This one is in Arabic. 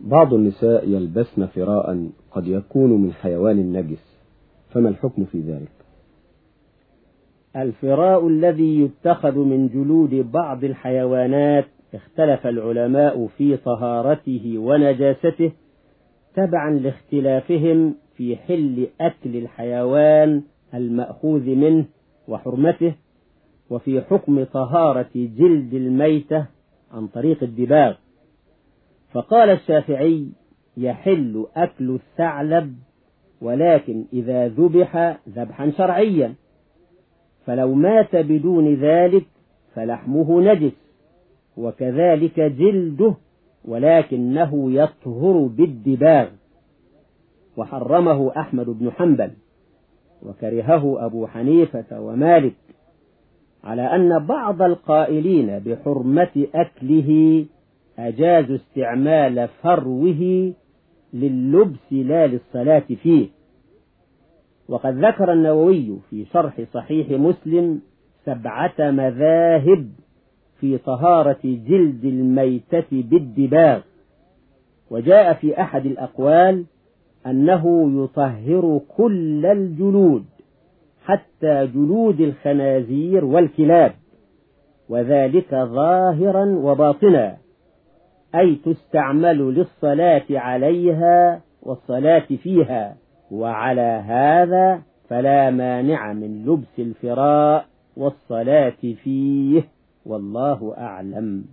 بعض النساء يلبسن فراء قد يكون من حيوان نجس فما الحكم في ذلك؟ الفراء الذي يتخذ من جلود بعض الحيوانات اختلف العلماء في طهارته ونجاسته تبعا لاختلافهم في حل أكل الحيوان المأخوذ منه وحرمته وفي حكم طهارة جلد الميتة عن طريق الدباغ. فقال الشافعي يحل أكل الثعلب ولكن إذا ذبح ذبحا شرعيا. فلو مات بدون ذلك فلحمه نجس وكذلك جلده ولكنه يطهر بالدباغ. وحرمه أحمد بن حنبل وكرهه أبو حنيفة ومالك على أن بعض القائلين بحرمة أكله أجازوا استعمال فروه لللبس لا للصلاة فيه. وقد ذكر النووي في شرح صحيح مسلم سبعة مذاهب في طهارة جلد الميتة بالدباغ. وجاء في أحد الأقوال أنه يطهر كل الجلود حتى جلود الخنازير والكلاب وذلك ظاهرا وباطنا. أي تستعمل للصلاة عليها والصلاة فيها وعلى هذا فلا مانع من لبس الفراء والصلاة فيه والله أعلم.